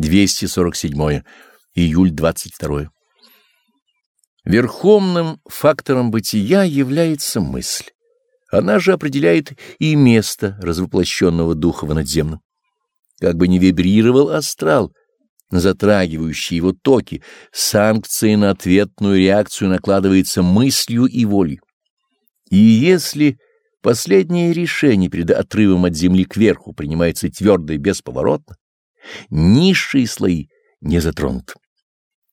247. Июль 22. Верховным фактором бытия является мысль. Она же определяет и место развоплощенного духа в надземном. Как бы ни вибрировал астрал, затрагивающий его токи, санкция на ответную реакцию накладывается мыслью и волей. И если последнее решение перед отрывом от земли кверху принимается твердо и бесповоротно, низшие слои не затронуты.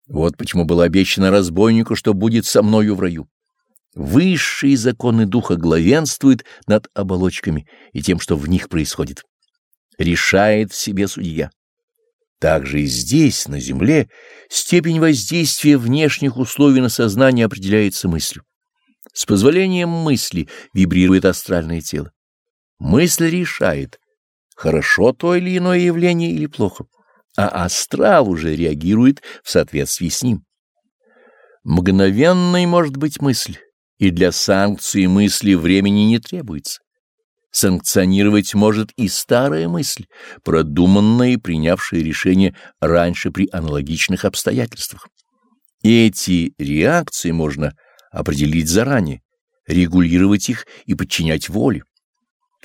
Вот почему было обещано разбойнику, что будет со мною в раю. Высшие законы духа главенствуют над оболочками и тем, что в них происходит. Решает в себе судья. Также и здесь, на земле, степень воздействия внешних условий на сознание определяется мыслью. С позволением мысли вибрирует астральное тело. Мысль решает, хорошо то или иное явление или плохо а астрал уже реагирует в соответствии с ним. Мгновенной может быть мысль, и для санкции мысли времени не требуется. Санкционировать может и старая мысль, продуманная и принявшая решение раньше при аналогичных обстоятельствах. Эти реакции можно определить заранее, регулировать их и подчинять воле.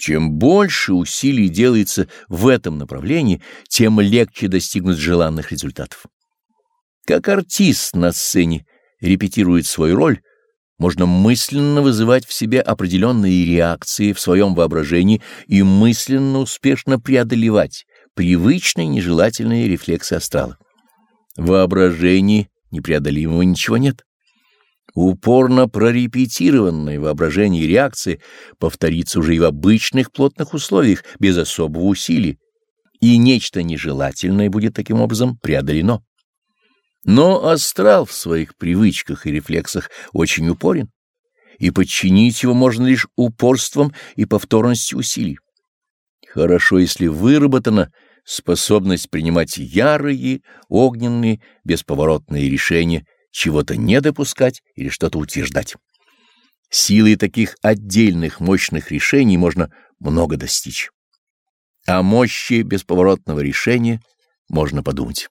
Чем больше усилий делается в этом направлении, тем легче достигнуть желанных результатов. Как артист на сцене репетирует свою роль, можно мысленно вызывать в себе определенные реакции в своем воображении и мысленно успешно преодолевать привычные нежелательные рефлексы астрала. В воображении непреодолимого ничего нет. Упорно прорепетированное воображение и реакции повторится уже и в обычных плотных условиях, без особого усилия, и нечто нежелательное будет таким образом преодолено. Но астрал в своих привычках и рефлексах очень упорен, и подчинить его можно лишь упорством и повторностью усилий. Хорошо, если выработана способность принимать ярые, огненные, бесповоротные решения чего-то не допускать или что-то утверждать. Силой таких отдельных мощных решений можно много достичь. О мощи бесповоротного решения можно подумать.